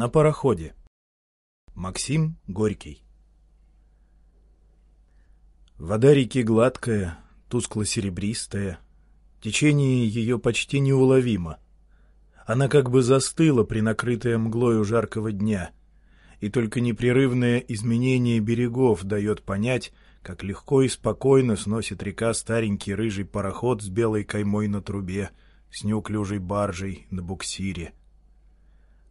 На пароходе. Максим Горький. Вода реки гладкая, тускло-серебристая. Течение ее почти неуловимо. Она как бы застыла при накрытая мглою жаркого дня, и только непрерывное изменение берегов дает понять, как легко и спокойно сносит река старенький рыжий пароход с белой каймой на трубе, с неуклюжей баржей на буксире —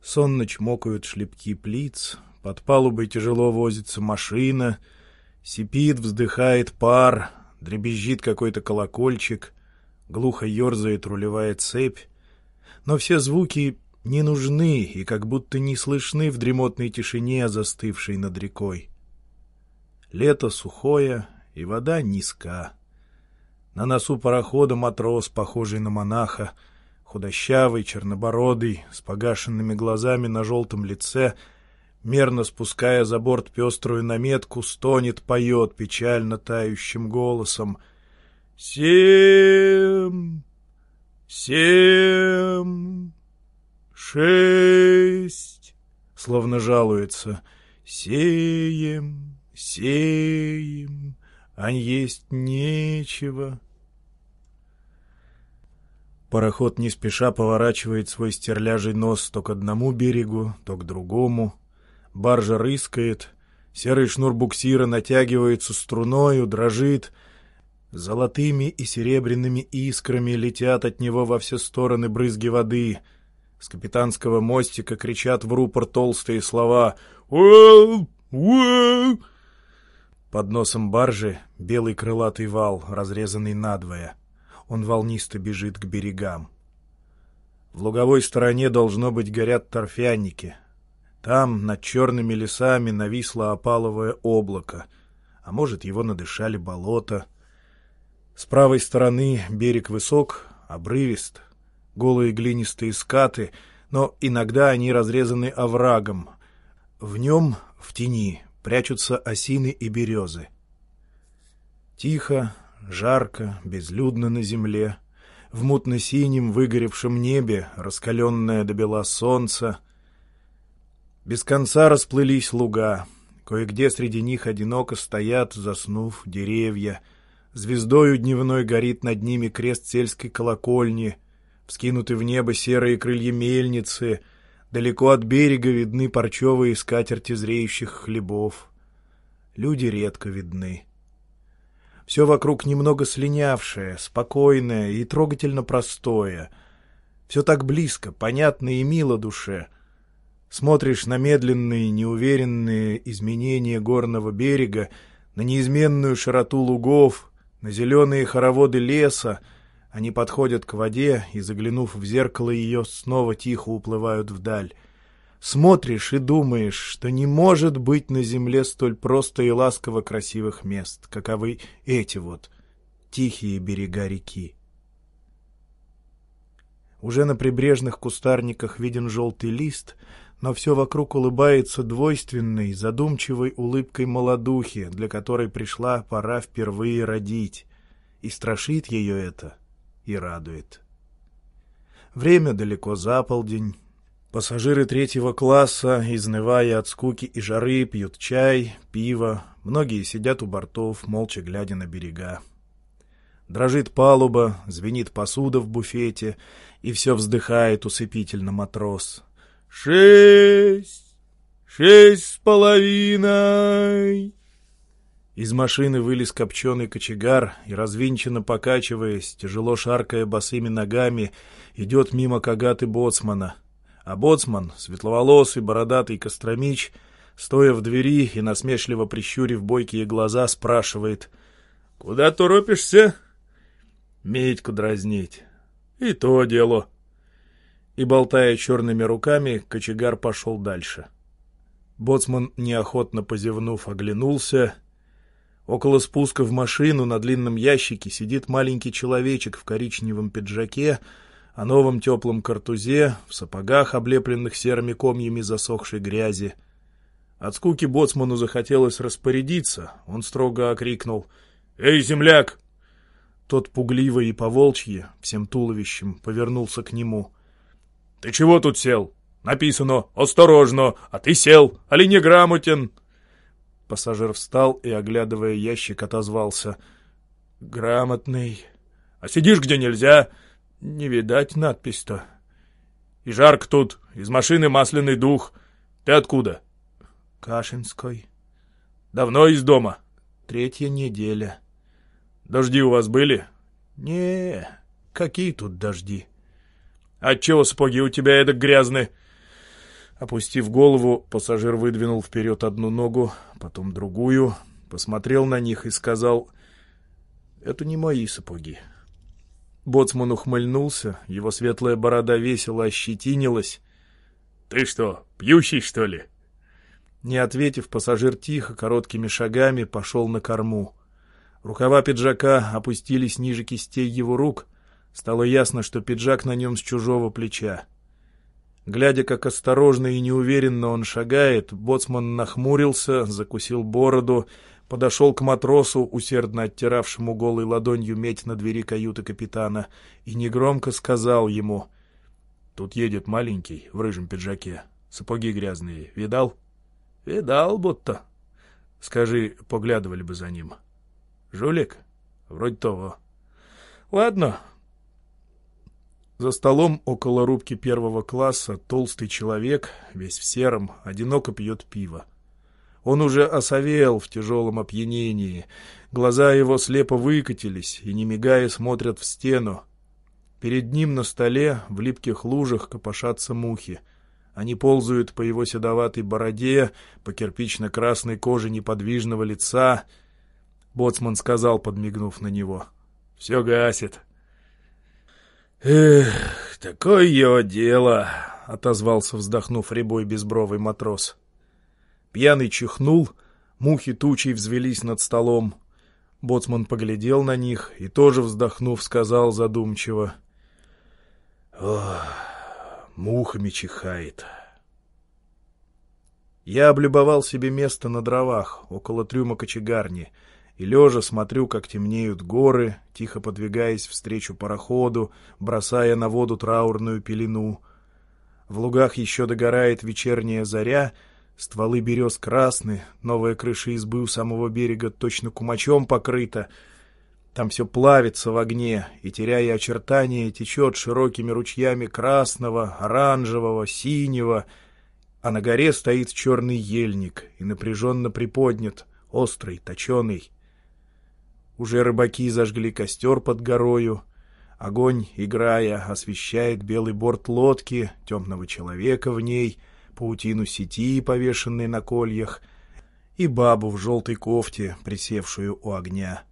Сонно чмокают шлепки плиц, под палубой тяжело возится машина, сипит, вздыхает пар, дребезжит какой-то колокольчик, глухо ерзает рулевая цепь. Но все звуки не нужны и как будто не слышны в дремотной тишине, застывшей над рекой. Лето сухое, и вода низка. На носу парохода матрос, похожий на монаха, худощавый, чернобородый, с погашенными глазами на желтом лице, мерно спуская за борт пеструю наметку, стонет, поет печально тающим голосом. «Семь! Семь! Шесть!» Словно жалуется. «Сеем, сеем, а есть нечего». Пароход не спеша поворачивает свой стерляжий нос то к одному берегу, то к другому. Баржа рыскает, серый шнур буксира натягивается струною, дрожит. Золотыми и серебряными искрами летят от него во все стороны брызги воды. С капитанского мостика кричат в рупор толстые слова «Уэлл! Уэлл!» Под носом баржи белый крылатый вал, разрезанный надвое — он волнисто бежит к берегам. В луговой стороне, должно быть, горят торфяники. Там, над черными лесами, нависло опаловое облако, а может, его надышали болото. С правой стороны берег высок, обрывист, голые глинистые скаты, но иногда они разрезаны оврагом. В нем, в тени, прячутся осины и березы. Тихо, Жарко, безлюдно на земле. В мутно-синем выгоревшем небе, раскаленное до бела солнца. Без конца расплылись луга. Кое-где среди них одиноко стоят, заснув, деревья. Звездою дневной горит над ними крест сельской колокольни. Вскинуты в небо серые крылья мельницы. Далеко от берега видны парчевые скатерти зреющих хлебов. Люди редко видны. Все вокруг немного слинявшее, спокойное и трогательно простое. Все так близко, понятно и мило душе. Смотришь на медленные, неуверенные изменения горного берега, на неизменную широту лугов, на зеленые хороводы леса, они подходят к воде и, заглянув в зеркало ее, снова тихо уплывают вдаль смотришь и думаешь, что не может быть на земле столь просто и ласково красивых мест, каковы эти вот тихие берега реки. Уже на прибрежных кустарниках виден желтый лист, но все вокруг улыбается двойственной, задумчивой улыбкой молодухи, для которой пришла пора впервые родить. И страшит ее это, и радует. Время далеко за полдень, Пассажиры третьего класса, изнывая от скуки и жары, пьют чай, пиво, многие сидят у бортов, молча глядя на берега. Дрожит палуба, звенит посуда в буфете, и все вздыхает усыпительно матрос. «Шесть! Шесть с половиной!» Из машины вылез копченый кочегар и, развинченно покачиваясь, тяжело шаркая босыми ногами, идет мимо кагаты боцмана — а боцман, светловолосый, бородатый Костромич, стоя в двери и насмешливо прищурив бойкие глаза, спрашивает «Куда торопишься?» «Медьку дразнить». «И то дело». И, болтая черными руками, кочегар пошел дальше. Боцман, неохотно позевнув, оглянулся. Около спуска в машину на длинном ящике сидит маленький человечек в коричневом пиджаке, о новом теплом картузе, в сапогах, облепленных серыми комьями засохшей грязи. От скуки боцману захотелось распорядиться. Он строго окрикнул «Эй, земляк!» Тот пугливо и поволчье, всем туловищем, повернулся к нему. «Ты чего тут сел? Написано «Осторожно!» А ты сел, али неграмотен?» Пассажир встал и, оглядывая ящик, отозвался. «Грамотный. А сидишь где нельзя?» «Не видать надпись-то». «И жарко тут. Из машины масляный дух. Ты откуда?» «Кашинской». «Давно из дома?» «Третья неделя». «Дожди у вас были?» «Не, какие тут дожди?» «Отчего сапоги у тебя эдак грязны?» Опустив голову, пассажир выдвинул вперед одну ногу, потом другую, посмотрел на них и сказал, «Это не мои сапоги». Боцман ухмыльнулся, его светлая борода весело ощетинилась. «Ты что, пьющий, что ли?» Не ответив, пассажир тихо, короткими шагами пошел на корму. Рукава пиджака опустились ниже кистей его рук. Стало ясно, что пиджак на нем с чужого плеча. Глядя, как осторожно и неуверенно он шагает, боцман нахмурился, закусил бороду, подошел к матросу, усердно оттиравшему голой ладонью медь на двери каюты капитана, и негромко сказал ему «Тут едет маленький в рыжем пиджаке, сапоги грязные, видал?» «Видал будто». «Скажи, поглядывали бы за ним». «Жулик?» «Вроде того». «Ладно, за столом около рубки первого класса толстый человек, весь в сером, одиноко пьет пиво. Он уже осовел в тяжелом опьянении. Глаза его слепо выкатились и, не мигая, смотрят в стену. Перед ним на столе в липких лужах копошатся мухи. Они ползают по его седоватой бороде, по кирпично-красной коже неподвижного лица. Боцман сказал, подмигнув на него. — Все гасит. «Эх, такое дело!» — отозвался, вздохнув рябой безбровый матрос. Пьяный чихнул, мухи тучей взвелись над столом. Боцман поглядел на них и, тоже вздохнув, сказал задумчиво. «Ох, мухами чихает». Я облюбовал себе место на дровах, около трюма кочегарни — и лежа смотрю, как темнеют горы, тихо подвигаясь встречу пароходу, бросая на воду траурную пелену. В лугах еще догорает вечерняя заря, стволы берез красны, новая крыша избы у самого берега точно кумачом покрыта. Там все плавится в огне, и, теряя очертания, течет широкими ручьями красного, оранжевого, синего, а на горе стоит черный ельник и напряженно приподнят, острый, точеный. Уже рыбаки зажгли костер под горою. Огонь, играя, освещает белый борт лодки, темного человека в ней, паутину сети, повешенной на кольях, и бабу в желтой кофте, присевшую у огня.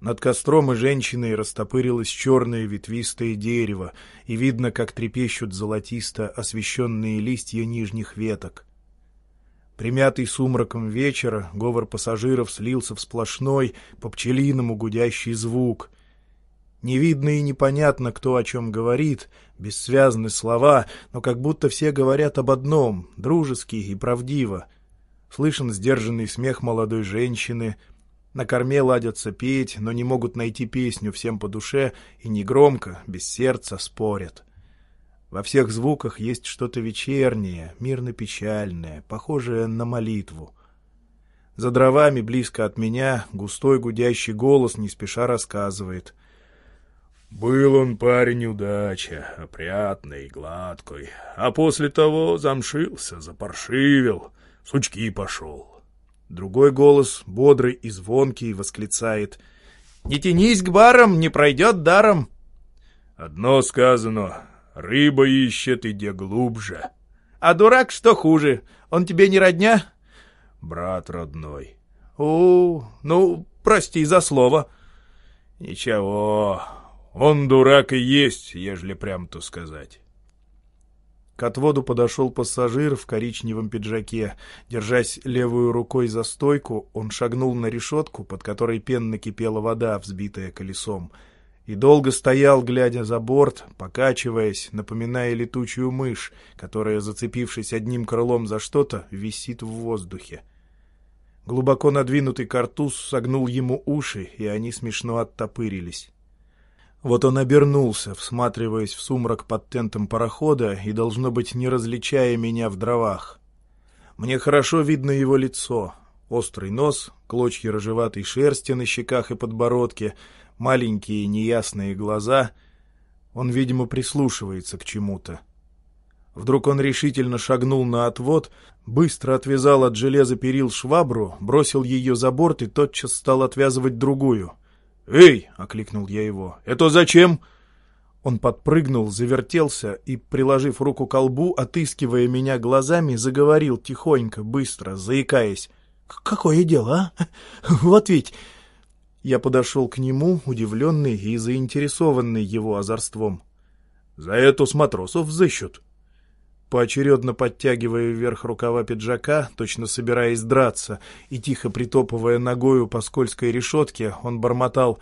Над костром и женщиной растопырилось черное ветвистое дерево, и видно, как трепещут золотисто освещенные листья нижних веток. Примятый сумраком вечера, говор пассажиров слился в сплошной, по пчелиному гудящий звук. Не видно и непонятно, кто о чем говорит, бессвязны слова, но как будто все говорят об одном, дружески и правдиво. Слышен сдержанный смех молодой женщины, на корме ладятся петь, но не могут найти песню всем по душе и негромко, без сердца спорят. Во всех звуках есть что-то вечернее, мирно-печальное, похожее на молитву. За дровами, близко от меня, густой гудящий голос не спеша рассказывает. «Был он парень удача, опрятный, гладкий, а после того замшился, запаршивил, сучки пошел». Другой голос, бодрый и звонкий, восклицает. «Не тянись к барам, не пройдет даром!» «Одно сказано, Рыба ищет, иди глубже. А дурак что хуже? Он тебе не родня? Брат родной. О, ну, прости за слово. Ничего, он дурак и есть, ежели прям-то сказать. К отводу подошел пассажир в коричневом пиджаке. Держась левой рукой за стойку, он шагнул на решетку, под которой пенно кипела вода, взбитая колесом — и долго стоял, глядя за борт, покачиваясь, напоминая летучую мышь, которая, зацепившись одним крылом за что-то, висит в воздухе. Глубоко надвинутый картуз согнул ему уши, и они смешно оттопырились. Вот он обернулся, всматриваясь в сумрак под тентом парохода и, должно быть, не различая меня в дровах. Мне хорошо видно его лицо. Острый нос, клочья рыжеватой шерсти на щеках и подбородке, маленькие неясные глаза. Он, видимо, прислушивается к чему-то. Вдруг он решительно шагнул на отвод, быстро отвязал от железа перил швабру, бросил ее за борт и тотчас стал отвязывать другую. «Эй!» — окликнул я его. «Это зачем?» Он подпрыгнул, завертелся и, приложив руку к колбу, отыскивая меня глазами, заговорил тихонько, быстро, заикаясь. «Какое дело, а? Вот ведь...» Я подошел к нему, удивленный и заинтересованный его озорством. «За эту с матросов взыщут», Поочередно подтягивая вверх рукава пиджака, точно собираясь драться, и тихо притопывая ногою по скользкой решетке, он бормотал.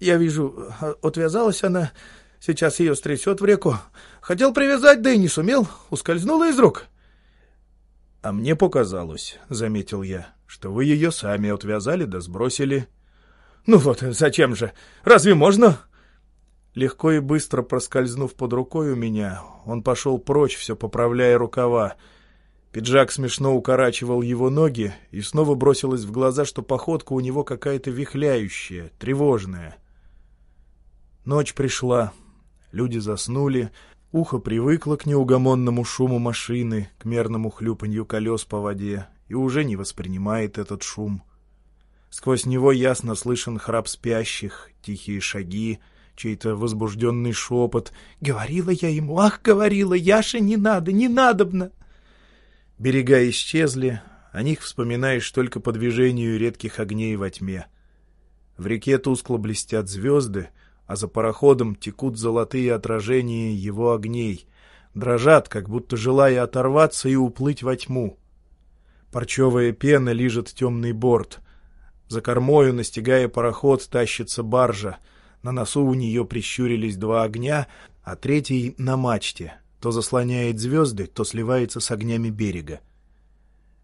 «Я вижу, отвязалась она, сейчас ее стрясет в реку. Хотел привязать, да и не сумел, ускользнула из рук». «А мне показалось, — заметил я, — что вы ее сами отвязали да сбросили». «Ну вот, зачем же? Разве можно?» Легко и быстро проскользнув под рукой у меня, он пошел прочь, все поправляя рукава. Пиджак смешно укорачивал его ноги, и снова бросилось в глаза, что походка у него какая-то вихляющая, тревожная. Ночь пришла, люди заснули, ухо привыкло к неугомонному шуму машины, к мерному хлюпанью колес по воде, и уже не воспринимает этот шум. Сквозь него ясно слышен храп спящих, тихие шаги, чей-то возбужденный шепот. «Говорила я ему, ах, говорила, Яша, не надо, не надобно!» Берега исчезли, о них вспоминаешь только по движению редких огней во тьме. В реке тускло блестят звезды, а за пароходом текут золотые отражения его огней, дрожат, как будто желая оторваться и уплыть во тьму. Парчевая пена лижет темный борт. За кормою, настигая пароход, тащится баржа — на носу у нее прищурились два огня, а третий — на мачте. То заслоняет звезды, то сливается с огнями берега.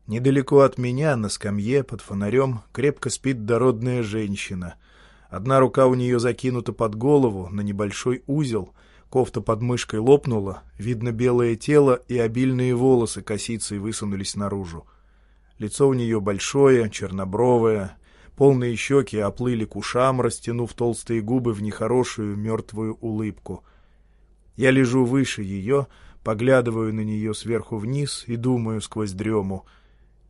Недалеко от меня, на скамье, под фонарем, крепко спит дородная женщина. Одна рука у нее закинута под голову, на небольшой узел, кофта под мышкой лопнула, видно белое тело и обильные волосы косицей высунулись наружу. Лицо у нее большое, чернобровое, Полные щеки оплыли к ушам, растянув толстые губы в нехорошую мертвую улыбку. Я лежу выше ее, поглядываю на нее сверху вниз и думаю сквозь дрему.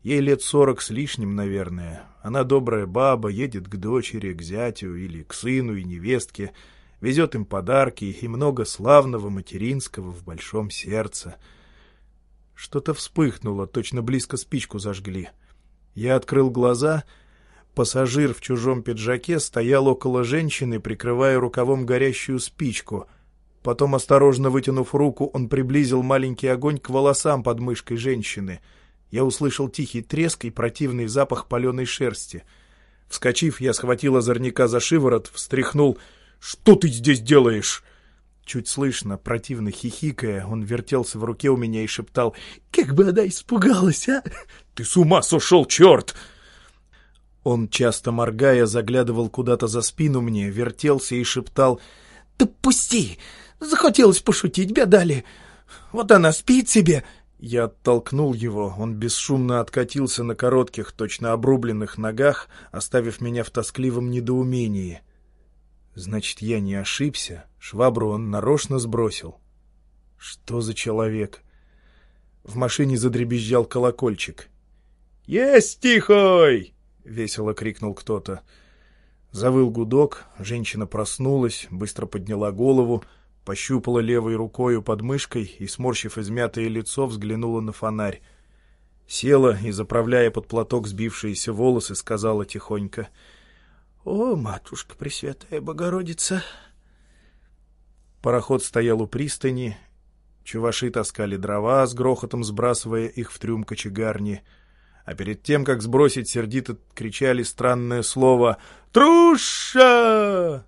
Ей лет сорок с лишним, наверное. Она добрая баба, едет к дочери, к зятю или к сыну и невестке, везет им подарки и много славного материнского в большом сердце. Что-то вспыхнуло, точно близко спичку зажгли. Я открыл глаза — Пассажир в чужом пиджаке стоял около женщины, прикрывая рукавом горящую спичку. Потом, осторожно вытянув руку, он приблизил маленький огонь к волосам под мышкой женщины. Я услышал тихий треск и противный запах паленой шерсти. Вскочив, я схватил озорника за шиворот, встряхнул. «Что ты здесь делаешь?» Чуть слышно, противно хихикая, он вертелся в руке у меня и шептал. «Как бы она испугалась, а!» «Ты с ума сошел, черт!» Он, часто моргая, заглядывал куда-то за спину мне, вертелся и шептал «Да пусти! Захотелось пошутить, бедали! Вот она спит себе!» Я оттолкнул его, он бесшумно откатился на коротких, точно обрубленных ногах, оставив меня в тоскливом недоумении. Значит, я не ошибся, швабру он нарочно сбросил. Что за человек? В машине задребезжал колокольчик. «Есть, тихой!» — весело крикнул кто-то. Завыл гудок, женщина проснулась, быстро подняла голову, пощупала левой рукою под мышкой и, сморщив измятое лицо, взглянула на фонарь. Села и, заправляя под платок сбившиеся волосы, сказала тихонько. — О, матушка Пресвятая Богородица! Пароход стоял у пристани, чуваши таскали дрова, с грохотом сбрасывая их в трюм кочегарни — а перед тем, как сбросить, сердито кричали странное слово «Труша!».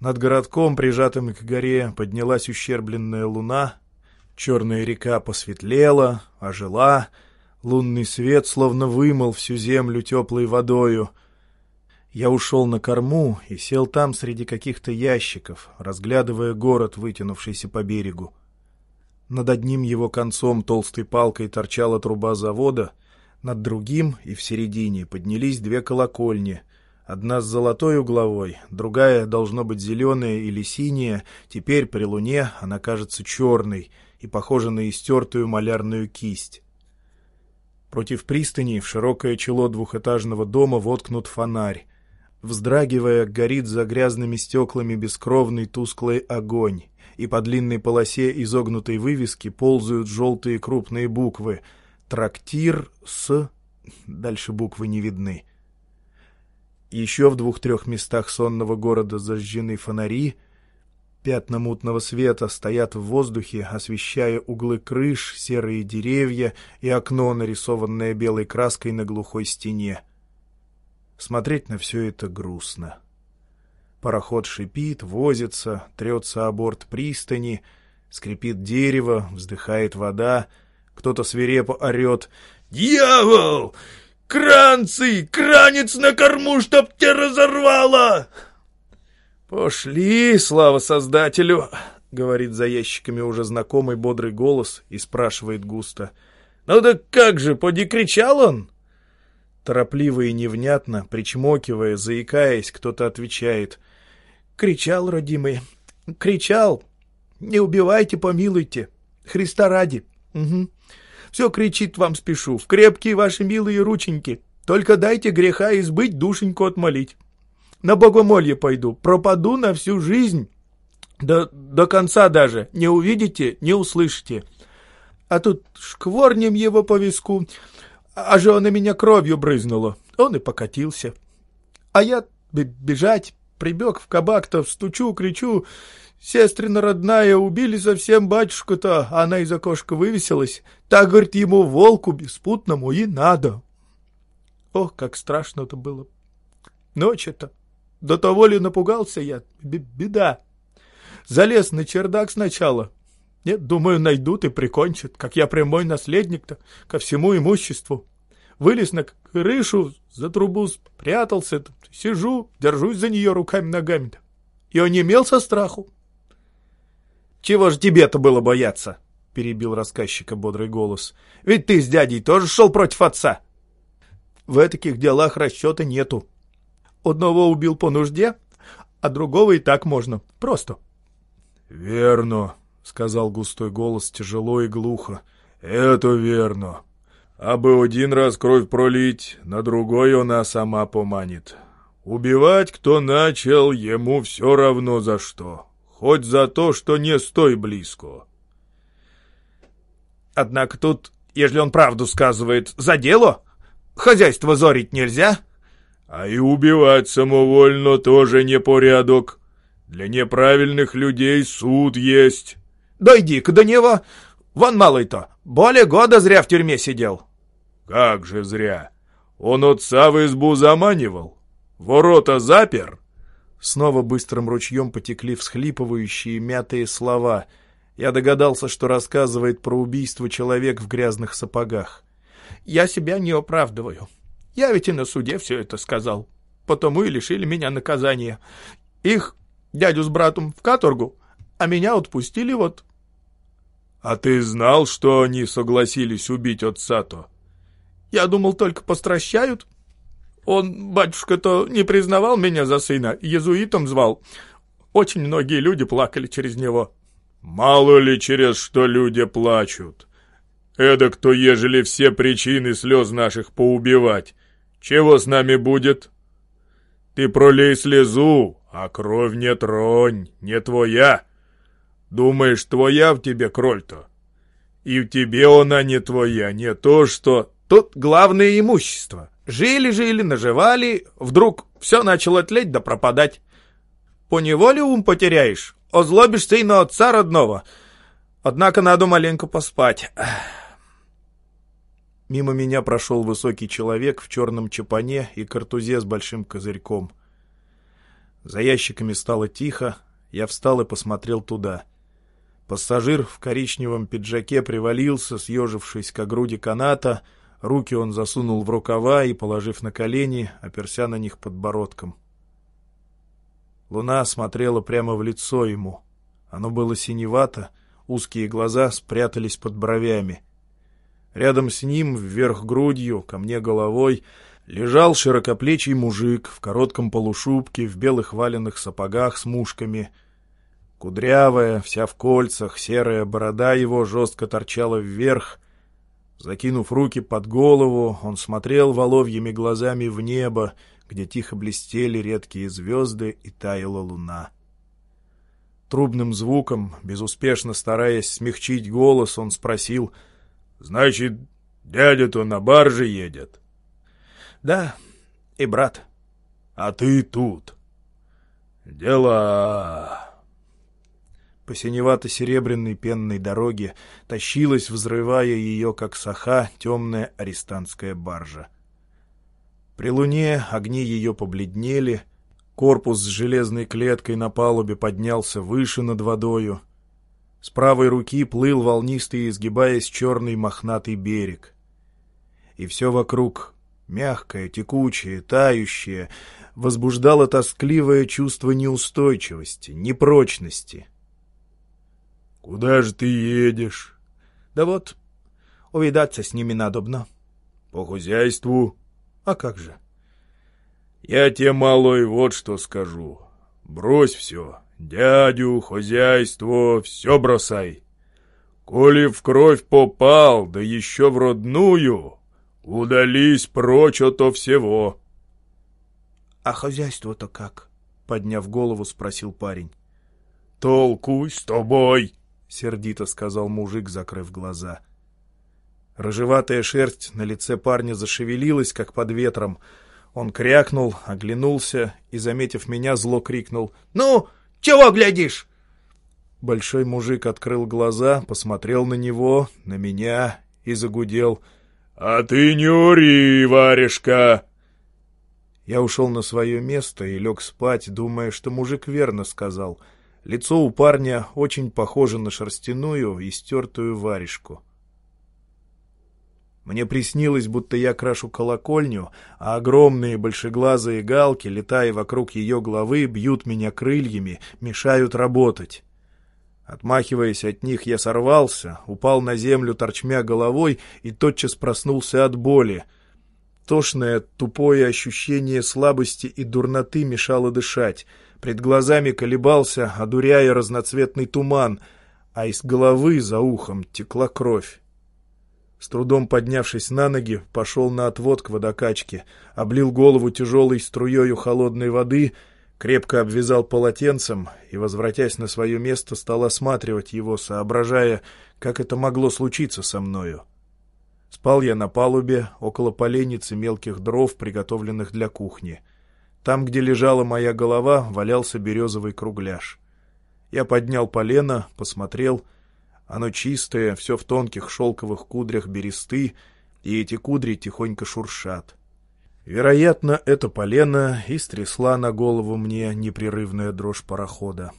Над городком, прижатым к горе, поднялась ущербленная луна, черная река посветлела, ожила, лунный свет словно вымыл всю землю теплой водою. Я ушел на корму и сел там среди каких-то ящиков, разглядывая город, вытянувшийся по берегу. Над одним его концом толстой палкой торчала труба завода, над другим и в середине поднялись две колокольни, одна с золотой угловой, другая, должно быть, зеленая или синяя, теперь при луне она кажется черной и похожа на истертую малярную кисть. Против пристани в широкое чело двухэтажного дома воткнут фонарь. Вздрагивая, горит за грязными стеклами бескровный тусклый огонь и по длинной полосе изогнутой вывески ползают желтые крупные буквы «Трактир с...» Дальше буквы не видны. Еще в двух-трех местах сонного города зажжены фонари. Пятна мутного света стоят в воздухе, освещая углы крыш, серые деревья и окно, нарисованное белой краской на глухой стене. Смотреть на все это грустно. Пароход шипит, возится, трется о борт пристани, скрипит дерево, вздыхает вода, кто-то свирепо орет «Дьявол! Кранцы! Кранец на корму, чтоб тебя разорвало!» «Пошли, слава Создателю!» — говорит за ящиками уже знакомый бодрый голос и спрашивает густо. «Ну да как же, поди кричал он?» Торопливо и невнятно, причмокивая, заикаясь, кто-то отвечает. Кричал, родимый, кричал. Не убивайте, помилуйте. Христа ради. Угу. Все кричит вам спешу. В крепкие ваши милые рученьки. Только дайте греха избыть, душеньку отмолить. На богомолье пойду, пропаду на всю жизнь. До, до конца даже. Не увидите, не услышите. А тут шкворнем его по виску, а же на меня кровью брызнуло. Он и покатился. А я бежать, Прибег в кабак-то, стучу, кричу. Сестрина родная, убили совсем батюшку-то, она из окошка вывесилась. Так, говорит, ему волку беспутному и надо. Ох, как страшно это было. Ночь это. До того ли напугался я? Беда. Залез на чердак сначала. Нет, думаю, найдут и прикончат, как я прямой наследник-то ко всему имуществу вылез на крышу, за трубу спрятался, сижу, держусь за нее руками-ногами-то. И он не имел со страху. «Чего ж тебе-то было бояться?» — перебил рассказчика бодрый голос. «Ведь ты с дядей тоже шел против отца». «В таких делах расчета нету. Одного убил по нужде, а другого и так можно. Просто». «Верно», — сказал густой голос тяжело и глухо. «Это верно. А бы один раз кровь пролить, на другой она сама поманит. Убивать, кто начал, ему все равно за что. Хоть за то, что не стой близко. Однако тут, ежели он правду сказывает, за дело? Хозяйство зорить нельзя? А и убивать самовольно тоже не порядок. Для неправильных людей суд есть. Дойди-ка до него. Вон малый-то, более года зря в тюрьме сидел. Как же зря! Он отца в избу заманивал, ворота запер. Снова быстрым ручьем потекли всхлипывающие мятые слова. Я догадался, что рассказывает про убийство человек в грязных сапогах. Я себя не оправдываю. Я ведь и на суде все это сказал. Потому и лишили меня наказания. Их, дядю с братом, в каторгу, а меня отпустили вот. — А ты знал, что они согласились убить отца-то? Я думал, только постращают. Он, батюшка-то, не признавал меня за сына, езуитом звал. Очень многие люди плакали через него. Мало ли через что люди плачут. Эдак то, ежели все причины слез наших поубивать, чего с нами будет? Ты пролей слезу, а кровь не тронь, не твоя. Думаешь, твоя в тебе кровь-то? И в тебе она не твоя, не то что... Тут главное имущество. Жили-жили, наживали, вдруг все начало тлеть да пропадать. По неволе ум потеряешь, озлобишься и на отца родного. Однако надо маленько поспать. Мимо меня прошел высокий человек в черном чапане и картузе с большим козырьком. За ящиками стало тихо, я встал и посмотрел туда. Пассажир в коричневом пиджаке привалился, съежившись к груди каната, Руки он засунул в рукава и, положив на колени, оперся на них подбородком. Луна смотрела прямо в лицо ему. Оно было синевато, узкие глаза спрятались под бровями. Рядом с ним, вверх грудью, ко мне головой, лежал широкоплечий мужик в коротком полушубке, в белых валенных сапогах с мушками. Кудрявая, вся в кольцах, серая борода его жестко торчала вверх. Закинув руки под голову, он смотрел воловьими глазами в небо, где тихо блестели редкие звезды и таяла луна. Трубным звуком, безуспешно стараясь смягчить голос, он спросил, «Значит, дядя-то на барже едет?» «Да, и брат». «А ты тут?» «Дела...» По синевато-серебряной пенной дороге тащилась, взрывая ее, как саха, темная арестантская баржа. При луне огни ее побледнели, корпус с железной клеткой на палубе поднялся выше над водою. С правой руки плыл волнистый, изгибаясь черный мохнатый берег. И все вокруг мягкое, текучее, тающее, возбуждало тоскливое чувство неустойчивости, непрочности. — Куда же ты едешь? — Да вот, увидаться с ними надобно. — По хозяйству? А как же? Я тебе, малой, вот что скажу. Брось все. Дядю, хозяйство, все бросай. Коли в кровь попал, да еще в родную, удались прочь ото всего. — А хозяйство-то как? — подняв голову, спросил парень. — Толкуй с тобой, — сердито сказал мужик, закрыв глаза. — Рыжеватая шерсть на лице парня зашевелилась, как под ветром. Он крякнул, оглянулся и, заметив меня, зло крикнул. «Ну, чего глядишь?» Большой мужик открыл глаза, посмотрел на него, на меня и загудел. «А ты не ури, варежка!» Я ушел на свое место и лег спать, думая, что мужик верно сказал. Лицо у парня очень похоже на шерстяную и стертую варежку. Мне приснилось, будто я крашу колокольню, а огромные большеглазые галки, летая вокруг ее головы, бьют меня крыльями, мешают работать. Отмахиваясь от них, я сорвался, упал на землю торчмя головой и тотчас проснулся от боли. Тошное, тупое ощущение слабости и дурноты мешало дышать. Пред глазами колебался, одуряя разноцветный туман, а из головы за ухом текла кровь. С трудом поднявшись на ноги, пошел на отвод к водокачке, облил голову тяжелой струею холодной воды, крепко обвязал полотенцем и, возвратясь на свое место, стал осматривать его, соображая, как это могло случиться со мною. Спал я на палубе, около поленницы мелких дров, приготовленных для кухни. Там, где лежала моя голова, валялся березовый кругляш. Я поднял полено, посмотрел — оно чистое, все в тонких шелковых кудрях бересты, и эти кудри тихонько шуршат. Вероятно, это полено и стрясла на голову мне непрерывная дрожь парохода.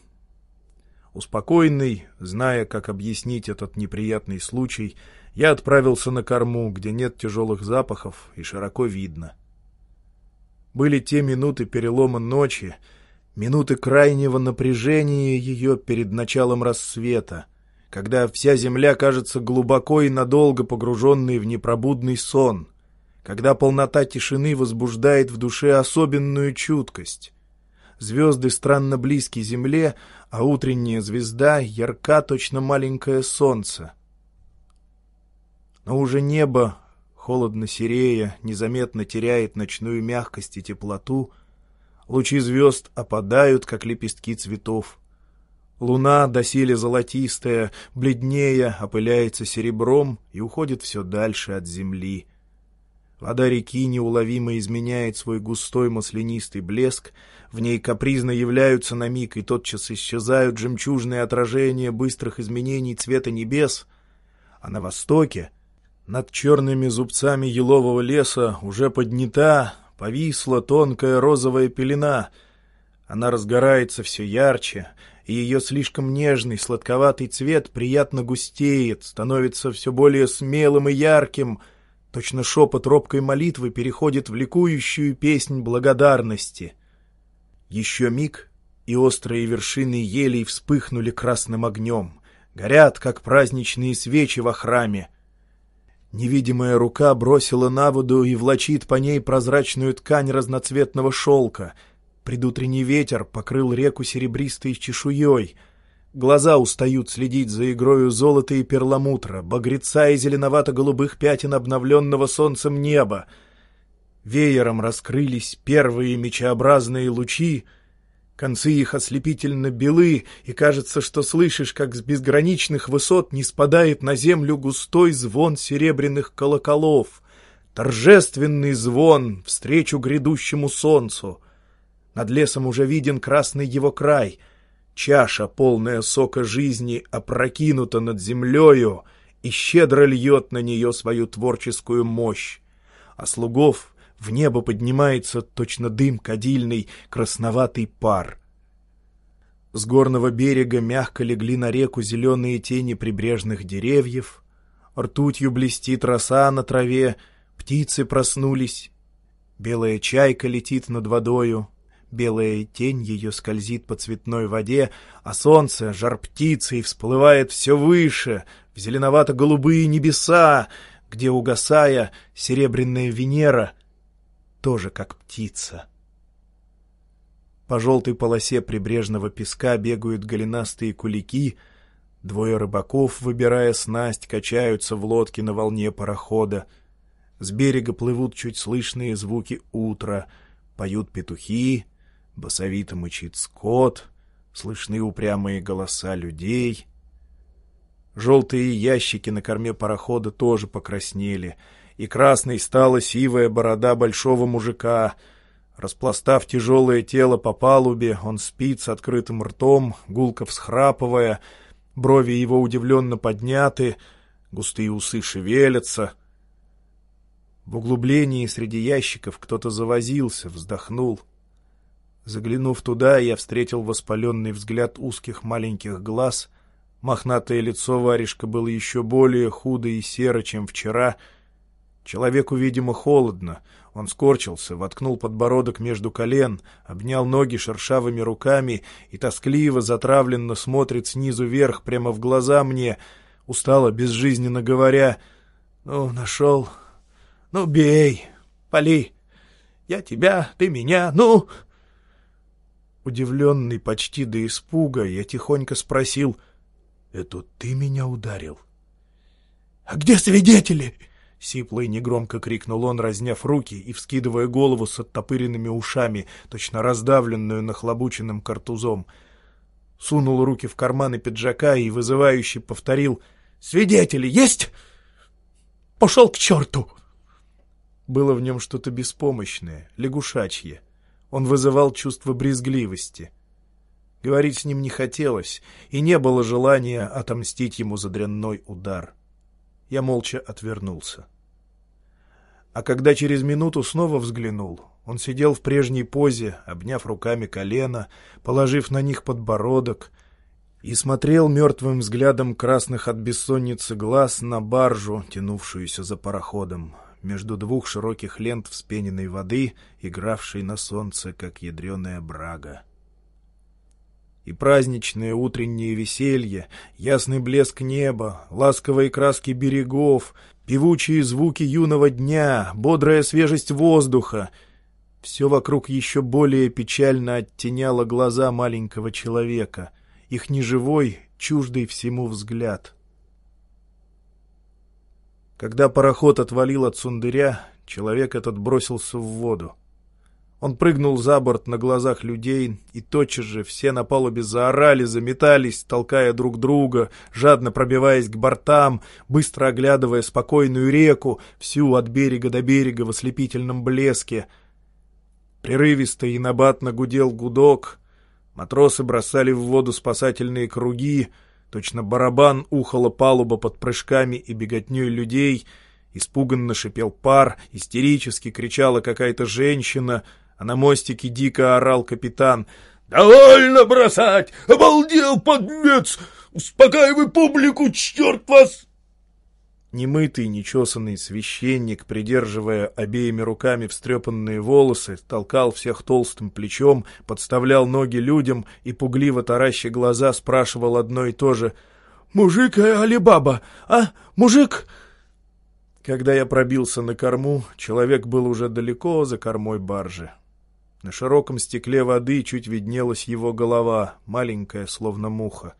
Успокоенный, зная, как объяснить этот неприятный случай, я отправился на корму, где нет тяжелых запахов и широко видно. Были те минуты перелома ночи, минуты крайнего напряжения ее перед началом рассвета, когда вся земля кажется глубоко и надолго погруженной в непробудный сон, когда полнота тишины возбуждает в душе особенную чуткость. Звезды странно близки земле, а утренняя звезда ярка точно маленькое солнце. Но уже небо, холодно серея, незаметно теряет ночную мягкость и теплоту, лучи звезд опадают, как лепестки цветов. Луна, доселе золотистая, бледнее, опыляется серебром и уходит все дальше от земли. Вода реки неуловимо изменяет свой густой маслянистый блеск, в ней капризно являются на миг и тотчас исчезают жемчужные отражения быстрых изменений цвета небес, а на востоке, над черными зубцами елового леса, уже поднята, повисла тонкая розовая пелена. Она разгорается все ярче, и ее слишком нежный, сладковатый цвет приятно густеет, становится все более смелым и ярким, Точно шепот робкой молитвы переходит в ликующую песнь благодарности. Еще миг, и острые вершины елей вспыхнули красным огнем, горят, как праздничные свечи во храме. Невидимая рука бросила на воду и влачит по ней прозрачную ткань разноцветного шелка. Предутренний ветер покрыл реку серебристой чешуей — Глаза устают следить за игрою золота и перламутра, багреца и зеленовато-голубых пятен обновленного солнцем неба. Веером раскрылись первые мечеобразные лучи, концы их ослепительно белы, и кажется, что слышишь, как с безграничных высот не спадает на землю густой звон серебряных колоколов, торжественный звон встречу грядущему солнцу. Над лесом уже виден красный его край — Чаша, полная сока жизни, опрокинута над землею и щедро льет на нее свою творческую мощь. А слугов в небо поднимается точно дым кадильный, красноватый пар. С горного берега мягко легли на реку зеленые тени прибрежных деревьев, ртутью блестит роса на траве, птицы проснулись, белая чайка летит над водою, Белая тень ее скользит по цветной воде, а солнце, жар птицей, всплывает все выше, в зеленовато-голубые небеса, где, угасая, серебряная Венера тоже как птица. По желтой полосе прибрежного песка бегают голенастые кулики, двое рыбаков, выбирая снасть, качаются в лодке на волне парохода. С берега плывут чуть слышные звуки утра, поют петухи, Басовито мычит скот, слышны упрямые голоса людей. Желтые ящики на корме парохода тоже покраснели, и красной стала сивая борода большого мужика. Распластав тяжелое тело по палубе, он спит с открытым ртом, гулко всхрапывая, брови его удивленно подняты, густые усы шевелятся. В углублении среди ящиков кто-то завозился, вздохнул — Заглянув туда, я встретил воспаленный взгляд узких маленьких глаз. Мохнатое лицо варежка было еще более худо и серо, чем вчера. Человеку, видимо, холодно. Он скорчился, воткнул подбородок между колен, обнял ноги шершавыми руками и тоскливо, затравленно смотрит снизу вверх прямо в глаза мне, устало, безжизненно говоря, «Ну, нашел. Ну, бей, пали. Я тебя, ты меня, ну...» Удивленный почти до испуга, я тихонько спросил, «Это ты меня ударил?» «А где свидетели?» — сипло и негромко крикнул он, разняв руки и вскидывая голову с оттопыренными ушами, точно раздавленную нахлобученным картузом. Сунул руки в карманы пиджака и вызывающе повторил «Свидетели есть?» «Пошел к черту!» Было в нем что-то беспомощное, лягушачье. Он вызывал чувство брезгливости. Говорить с ним не хотелось, и не было желания отомстить ему за дрянной удар. Я молча отвернулся. А когда через минуту снова взглянул, он сидел в прежней позе, обняв руками колено, положив на них подбородок, и смотрел мертвым взглядом красных от бессонницы глаз на баржу, тянувшуюся за пароходом между двух широких лент вспененной воды, игравшей на солнце, как ядреная брага. И праздничное утреннее веселье, ясный блеск неба, ласковые краски берегов, певучие звуки юного дня, бодрая свежесть воздуха — все вокруг еще более печально оттеняло глаза маленького человека, их неживой, чуждый всему взгляд — когда пароход отвалил от сундыря, человек этот бросился в воду. Он прыгнул за борт на глазах людей, и тотчас же все на палубе заорали, заметались, толкая друг друга, жадно пробиваясь к бортам, быстро оглядывая спокойную реку, всю от берега до берега в ослепительном блеске. Прерывисто и набатно гудел гудок, матросы бросали в воду спасательные круги — Точно барабан ухала палуба под прыжками и беготней людей. Испуганно шипел пар, истерически кричала какая-то женщина, а на мостике дико орал капитан. «Довольно бросать! Обалдел, подмец! Успокаивай публику, черт вас!» Немытый, нечесанный священник, придерживая обеими руками встрепанные волосы, толкал всех толстым плечом, подставлял ноги людям и, пугливо тараща глаза, спрашивал одно и то же «Мужик али баба? А, мужик?» Когда я пробился на корму, человек был уже далеко за кормой баржи. На широком стекле воды чуть виднелась его голова, маленькая, словно муха.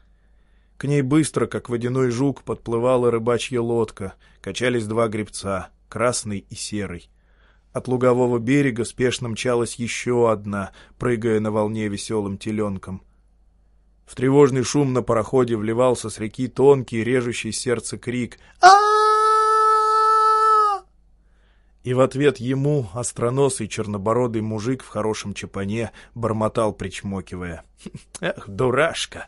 К ней быстро, как водяной жук, подплывала рыбачья лодка. Качались два гребца, красный и серый. От лугового берега спешно мчалась еще одна, прыгая на волне веселым теленком. В тревожный шум на пароходе вливался с реки тонкий, режущий сердце крик а И в ответ ему остроносый чернобородый мужик в хорошем чапане бормотал, причмокивая. «Эх, дурашка!»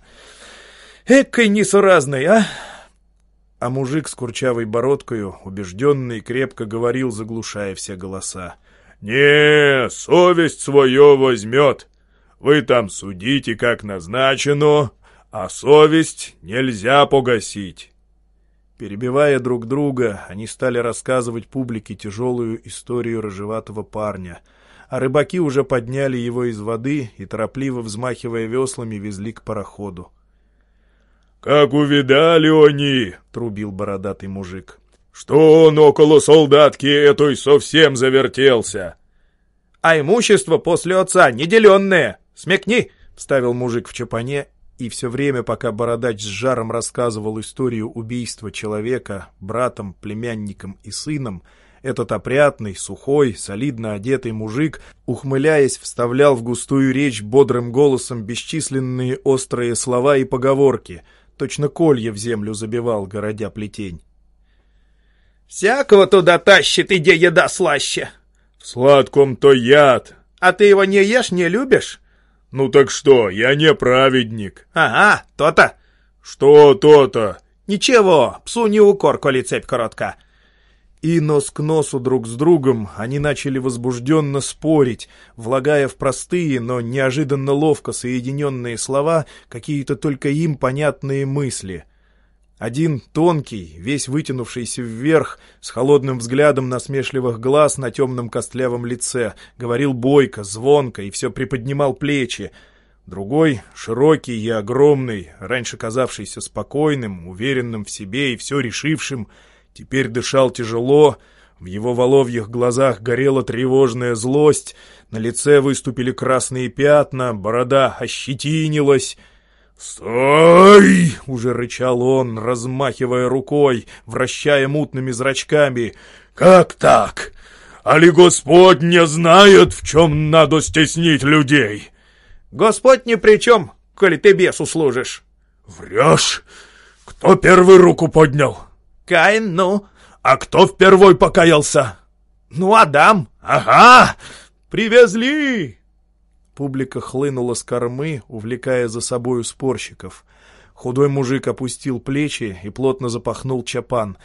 Экой несуразный, а!» А мужик с курчавой бородкою, убежденный, крепко говорил, заглушая все голоса. «Не, совесть свое возьмет. Вы там судите, как назначено, а совесть нельзя погасить». Перебивая друг друга, они стали рассказывать публике тяжелую историю рыжеватого парня, а рыбаки уже подняли его из воды и, торопливо взмахивая веслами, везли к пароходу. «Как увидали они!» — трубил бородатый мужик. «Что он около солдатки этой совсем завертелся!» «А имущество после отца неделенное! Смекни!» — вставил мужик в чапане, и все время, пока бородач с жаром рассказывал историю убийства человека, братом, племянником и сыном, этот опрятный, сухой, солидно одетый мужик, ухмыляясь, вставлял в густую речь бодрым голосом бесчисленные острые слова и поговорки — Точно колья в землю забивал, городя плетень. «Всякого туда тащит, где еда слаще!» «В сладком то яд!» «А ты его не ешь, не любишь?» «Ну так что, я не праведник!» «Ага, то-то!» «Что то-то?» «Ничего, псу не укор, коли цепь коротка!» И нос к носу друг с другом они начали возбужденно спорить, влагая в простые, но неожиданно ловко соединенные слова какие-то только им понятные мысли. Один тонкий, весь вытянувшийся вверх, с холодным взглядом насмешливых глаз на темном костлявом лице, говорил бойко, звонко и все приподнимал плечи, Другой, широкий и огромный, раньше казавшийся спокойным, уверенным в себе и все решившим, — Теперь дышал тяжело, в его воловьих глазах горела тревожная злость, на лице выступили красные пятна, борода ощетинилась. «Стой!» — уже рычал он, размахивая рукой, вращая мутными зрачками. «Как так? Али Господь не знает, в чем надо стеснить людей?» «Господь ни при чем, коли ты бесу служишь». «Врешь? Кто первый руку поднял?» Каин, ну. А кто впервой покаялся? Ну, Адам. Ага, привезли. Публика хлынула с кормы, увлекая за собою спорщиков. Худой мужик опустил плечи и плотно запахнул чапан.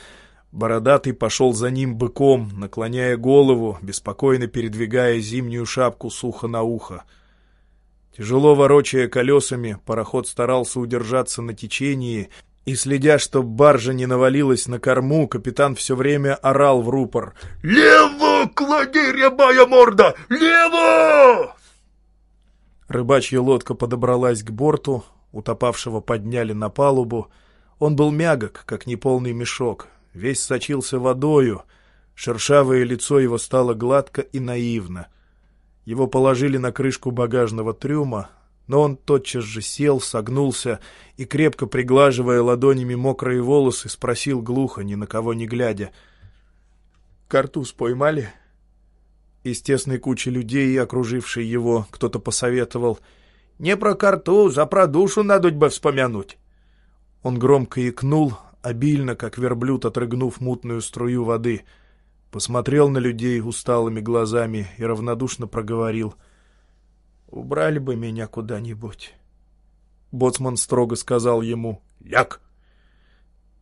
Бородатый пошел за ним быком, наклоняя голову, беспокойно передвигая зимнюю шапку сухо на ухо. Тяжело ворочая колесами, пароход старался удержаться на течении и, следя, чтоб баржа не навалилась на корму, капитан все время орал в рупор. «Лево! Клади, рябая морда! Лево!» Рыбачья лодка подобралась к борту, утопавшего подняли на палубу. Он был мягок, как неполный мешок, весь сочился водою, шершавое лицо его стало гладко и наивно. Его положили на крышку багажного трюма, но он тотчас же сел, согнулся и, крепко приглаживая ладонями мокрые волосы, спросил глухо, ни на кого не глядя. «Картуз поймали?» Из тесной кучи людей, окружившей его, кто-то посоветовал. «Не про картуз, а про душу надо бы вспомянуть». Он громко икнул, обильно, как верблюд, отрыгнув мутную струю воды. Посмотрел на людей усталыми глазами и равнодушно проговорил — Убрали бы меня куда-нибудь. Боцман строго сказал ему «Ляг!».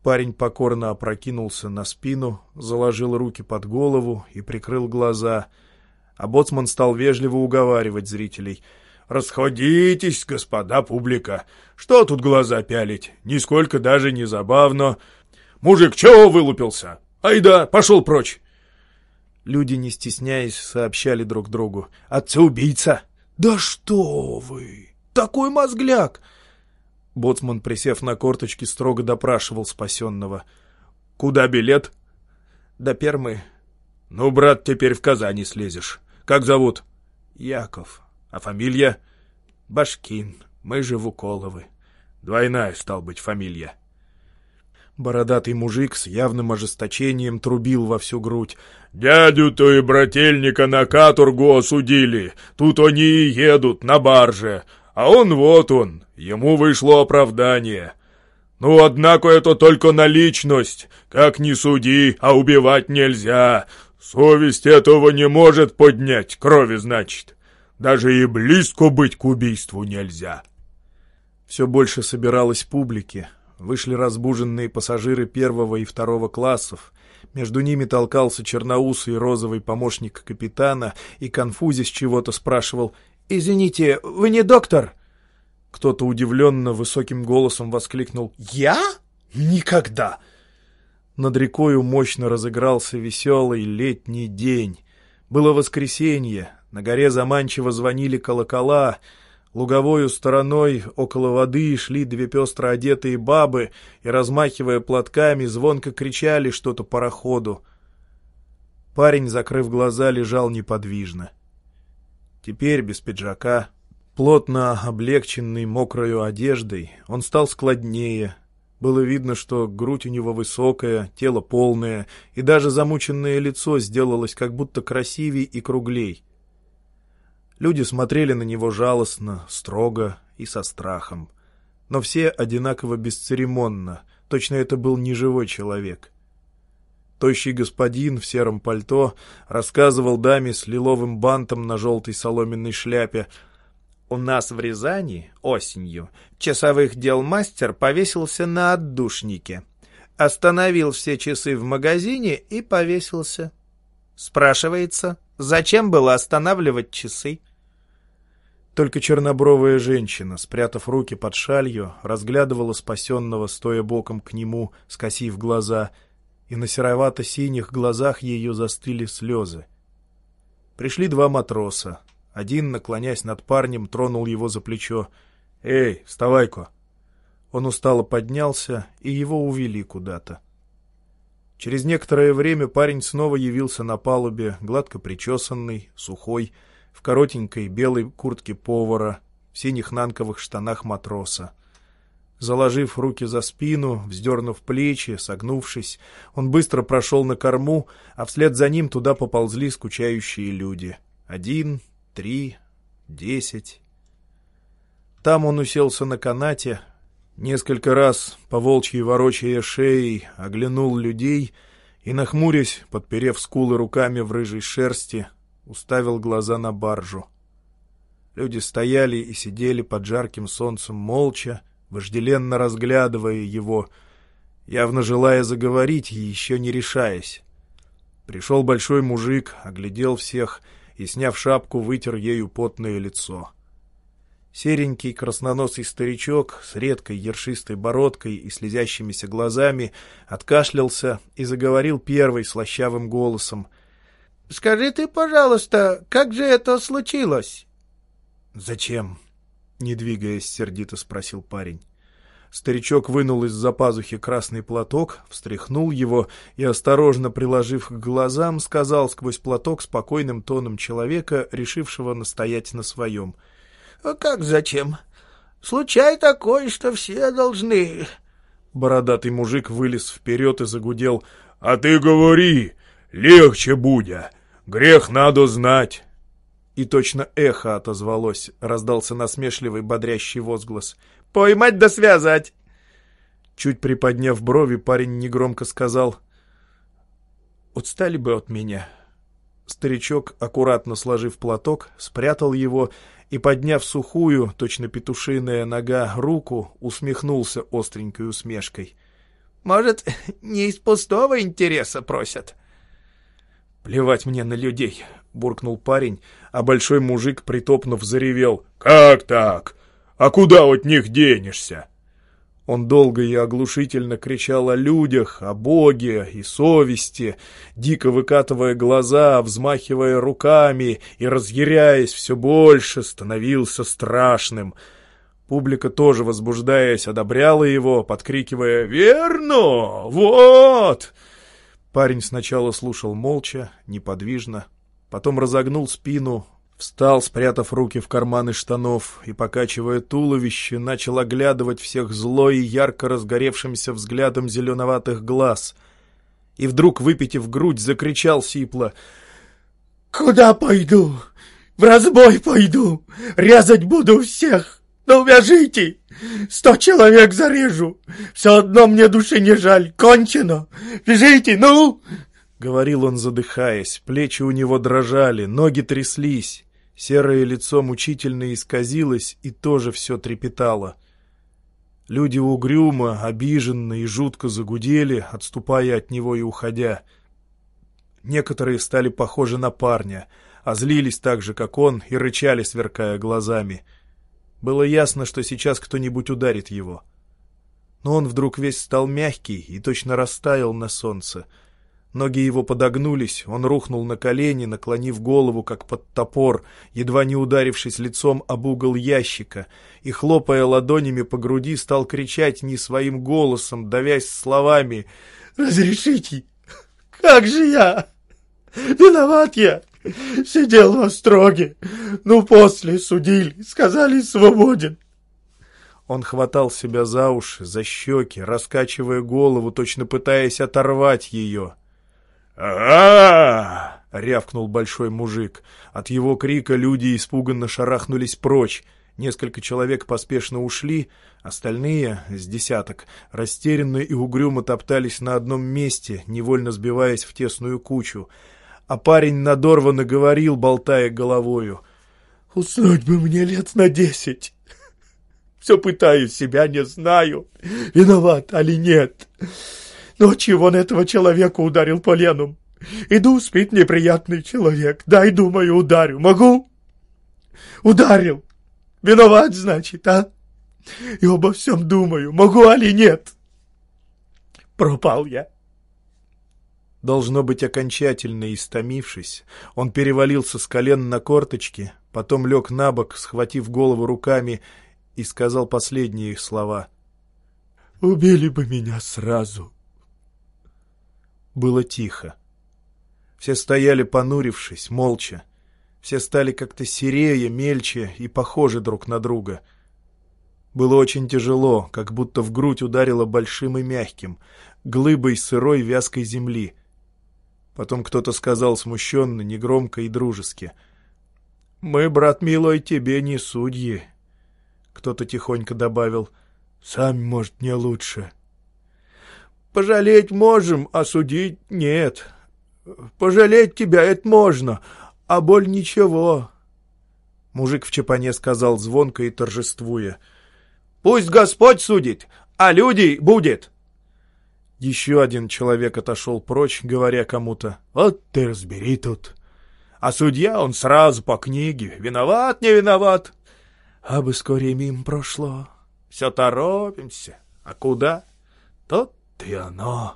Парень покорно опрокинулся на спину, заложил руки под голову и прикрыл глаза, а боцман стал вежливо уговаривать зрителей. «Расходитесь, господа публика! Что тут глаза пялить? Нисколько даже не забавно. Мужик, чего вылупился? Айда, пошел прочь!» Люди, не стесняясь, сообщали друг другу. «Отца-убийца!» «Да что вы! Такой мозгляк!» Боцман, присев на корточки, строго допрашивал спасенного. «Куда билет?» «До Пермы». «Ну, брат, теперь в Казани слезешь. Как зовут?» «Яков. А фамилия?» «Башкин. Мы же Вуколовы». «Двойная, стал быть, фамилия». Бородатый мужик с явным ожесточением трубил во всю грудь. «Дядю-то и брательника на каторгу осудили. Тут они и едут, на барже. А он вот он, ему вышло оправдание. Ну, однако это только на личность. Как ни суди, а убивать нельзя. Совесть этого не может поднять, крови значит. Даже и близко быть к убийству нельзя». Все больше собиралось публики. Вышли разбуженные пассажиры первого и второго классов. Между ними толкался черноусый розовый помощник капитана и, конфузясь чего-то, спрашивал «Извините, вы не доктор?» Кто-то удивленно высоким голосом воскликнул «Я? Никогда!» Над рекою мощно разыгрался веселый летний день. Было воскресенье, на горе заманчиво звонили колокола — Луговою стороной около воды шли две пестро одетые бабы и, размахивая платками, звонко кричали что-то пароходу. Парень, закрыв глаза, лежал неподвижно. Теперь, без пиджака, плотно облегченный мокрою одеждой, он стал складнее. Было видно, что грудь у него высокая, тело полное, и даже замученное лицо сделалось как будто красивей и круглей. Люди смотрели на него жалостно, строго и со страхом. Но все одинаково бесцеремонно, точно это был не живой человек. Тощий господин в сером пальто рассказывал даме с лиловым бантом на желтой соломенной шляпе. «У нас в Рязани осенью часовых дел мастер повесился на отдушнике. Остановил все часы в магазине и повесился». Спрашивается, зачем было останавливать часы? Только чернобровая женщина, спрятав руки под шалью, разглядывала спасенного, стоя боком к нему, скосив глаза, и на серовато-синих глазах ее застыли слезы. Пришли два матроса. Один, наклонясь над парнем, тронул его за плечо. «Эй, вставай-ка!» Он устало поднялся, и его увели куда-то. Через некоторое время парень снова явился на палубе, гладко причесанный, сухой, в коротенькой белой куртке повара, в синих нанковых штанах матроса. Заложив руки за спину, вздернув плечи, согнувшись, он быстро прошел на корму, а вслед за ним туда поползли скучающие люди. Один, три, десять. Там он уселся на канате, Несколько раз, по волчьей ворочая шеей, оглянул людей и, нахмурясь, подперев скулы руками в рыжей шерсти, уставил глаза на баржу. Люди стояли и сидели под жарким солнцем молча, вожделенно разглядывая его, явно желая заговорить и еще не решаясь. Пришел большой мужик, оглядел всех и, сняв шапку, вытер ею потное лицо. Серенький красноносый старичок с редкой ершистой бородкой и слезящимися глазами откашлялся и заговорил первый слащавым голосом. — Скажи ты, пожалуйста, как же это случилось? — Зачем? — не двигаясь, сердито спросил парень. Старичок вынул из-за пазухи красный платок, встряхнул его и, осторожно приложив к глазам, сказал сквозь платок спокойным тоном человека, решившего настоять на своем — а как зачем? Случай такой, что все должны...» Бородатый мужик вылез вперед и загудел. «А ты говори, легче будя, грех надо знать». И точно эхо отозвалось, раздался насмешливый бодрящий возглас. «Поймать да связать!» Чуть приподняв брови, парень негромко сказал. «Отстали бы от меня». Старичок, аккуратно сложив платок, спрятал его и, подняв сухую, точно петушиная нога, руку, усмехнулся остренькой усмешкой. «Может, не из пустого интереса просят?» «Плевать мне на людей», — буркнул парень, а большой мужик, притопнув, заревел. «Как так? А куда от них денешься?» Он долго и оглушительно кричал о людях, о Боге и совести, дико выкатывая глаза, взмахивая руками и, разъяряясь все больше, становился страшным. Публика тоже, возбуждаясь, одобряла его, подкрикивая «Верно! Вот!» Парень сначала слушал молча, неподвижно, потом разогнул спину, Встал, спрятав руки в карманы штанов, и, покачивая туловище, начал оглядывать всех зло и ярко разгоревшимся взглядом зеленоватых глаз. И вдруг, выпитив грудь, закричал сипло. «Куда пойду? В разбой пойду! Резать буду всех! Ну, вяжите! Сто человек зарежу! Все одно мне души не жаль! Кончено! Вяжите, ну!» Говорил он, задыхаясь, плечи у него дрожали, ноги тряслись. Серое лицо мучительно исказилось и тоже все трепетало. Люди угрюмо, обиженно и жутко загудели, отступая от него и уходя. Некоторые стали похожи на парня, а злились так же, как он, и рычали, сверкая глазами. Было ясно, что сейчас кто-нибудь ударит его. Но он вдруг весь стал мягкий и точно растаял на солнце — Ноги его подогнулись, он рухнул на колени, наклонив голову, как под топор, едва не ударившись лицом об угол ящика, и, хлопая ладонями по груди, стал кричать не своим голосом, давясь словами «Разрешите! Как же я! Виноват я! Сидел в остроге, ну после судили, сказали свободен!» Он хватал себя за уши, за щеки, раскачивая голову, точно пытаясь оторвать ее а рявкнул большой мужик. От его крика люди испуганно шарахнулись прочь. Несколько человек поспешно ушли, остальные, с десяток, растерянно и угрюмо топтались на одном месте, невольно сбиваясь в тесную кучу. А парень надорванно говорил, болтая головою. «Уснуть бы мне лет на десять. Все пытаюсь, себя не знаю, виноват али нет». Ночью вон этого человека ударил поленом. Иду, спит неприятный человек. Дай, думаю, ударю. Могу? Ударил. Виноват, значит, а? И обо всем думаю, могу али нет. Пропал я. Должно быть, окончательно истомившись, он перевалился с колен на корточки, потом лег на бок, схватив голову руками, и сказал последние их слова. «Убили бы меня сразу, было тихо. Все стояли понурившись, молча. Все стали как-то серее, мельче и похожи друг на друга. Было очень тяжело, как будто в грудь ударило большим и мягким, глыбой сырой вязкой земли. Потом кто-то сказал смущенно, негромко и дружески. «Мы, брат милой, тебе не судьи». Кто-то тихонько добавил «Сами, может, не лучше». Пожалеть можем, а судить нет. Пожалеть тебя это можно, а боль ничего. Мужик в чапане сказал звонко и торжествуя. Пусть Господь судит, а людей будет. Еще один человек отошел прочь, говоря кому-то, вот ты разбери тут. А судья он сразу по книге, виноват, не виноват. А бы скорее мимо прошло. Все торопимся. А куда? Тот «Ты оно!»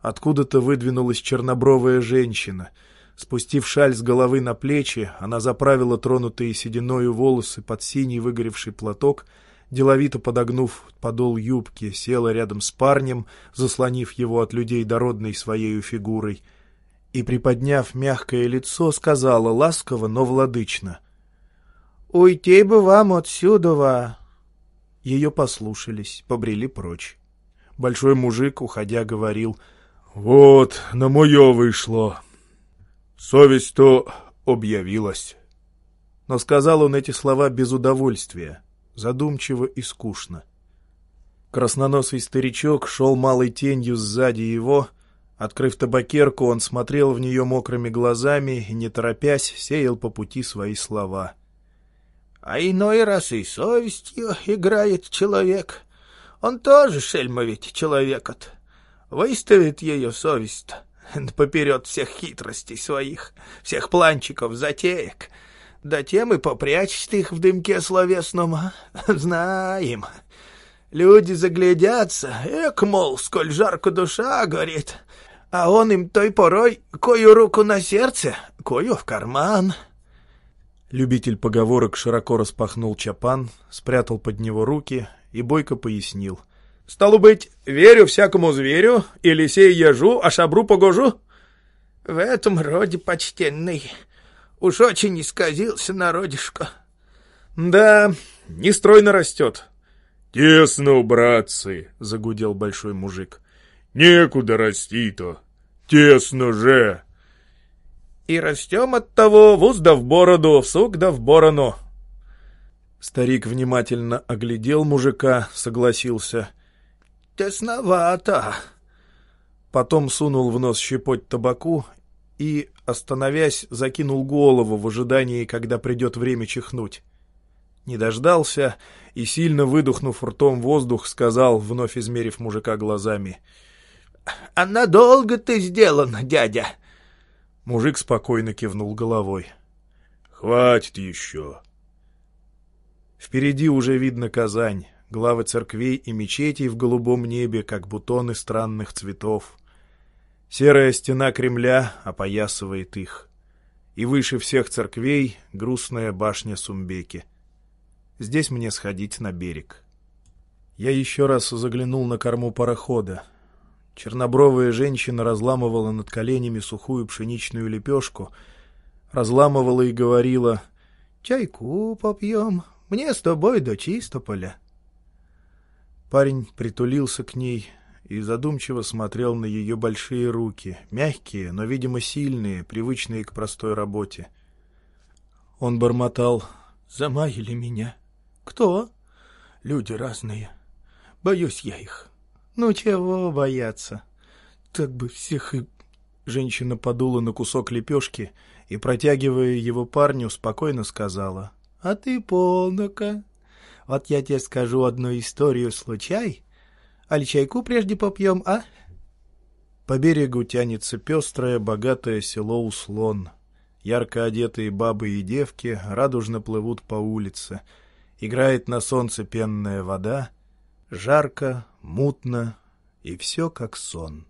Откуда-то выдвинулась чернобровая женщина. Спустив шаль с головы на плечи, она заправила тронутые сединою волосы под синий выгоревший платок, деловито подогнув подол юбки, села рядом с парнем, заслонив его от людей дородной своей фигурой, и, приподняв мягкое лицо, сказала ласково, но владычно. «Уйти бы вам отсюда!» Ее послушались, побрели прочь. Большой мужик, уходя, говорил, «Вот, на мое вышло. Совесть-то объявилась». Но сказал он эти слова без удовольствия, задумчиво и скучно. Красноносый старичок шел малой тенью сзади его. Открыв табакерку, он смотрел в нее мокрыми глазами и, не торопясь, сеял по пути свои слова. — А иной раз и совестью играет человек, он тоже, шельма ведь, человек-от. Выставит ее совесть-то поперед всех хитростей своих, всех планчиков, затеек. Да тем и попрячет их в дымке словесном. Знаем. Люди заглядятся, эк, мол, сколь жарко душа горит, а он им той порой кою руку на сердце, кою в карман». Любитель поговорок широко распахнул чапан, спрятал под него руки и бойко пояснил. «Стало быть, верю всякому зверю, и лисей ежу, а шабру погожу?» «В этом роде, почтенный, уж очень исказился народишко». «Да, нестройно растет». «Тесно, братцы!» — загудел большой мужик. «Некуда расти-то! Тесно же!» И растем от того в уз да в бороду, в сук да в борону. Старик внимательно оглядел мужика, согласился. Тесновато. Потом сунул в нос щепоть табаку и, остановясь, закинул голову в ожидании, когда придет время чихнуть. Не дождался и, сильно выдохнув ртом воздух, сказал, вновь измерив мужика глазами. — А надолго ты сделан, дядя? Мужик спокойно кивнул головой. «Хватит еще!» Впереди уже видно Казань, главы церквей и мечетей в голубом небе, как бутоны странных цветов. Серая стена Кремля опоясывает их. И выше всех церквей грустная башня Сумбеки. Здесь мне сходить на берег. Я еще раз заглянул на корму парохода. Чернобровая женщина разламывала над коленями сухую пшеничную лепешку, разламывала и говорила «Чайку попьем, мне с тобой до Чистополя». Парень притулился к ней и задумчиво смотрел на ее большие руки, мягкие, но, видимо, сильные, привычные к простой работе. Он бормотал «Замаяли меня». «Кто?» «Люди разные. Боюсь я их». Ну чего бояться? Так бы всех и... Женщина подула на кусок лепешки и, протягивая его парню, спокойно сказала. — А ты полно-ка. Вот я тебе скажу одну историю случай. Али чайку прежде попьем, а? По берегу тянется пестрое, богатое село Услон. Ярко одетые бабы и девки радужно плывут по улице. Играет на солнце пенная вода — Жарко, мутно и все как сон.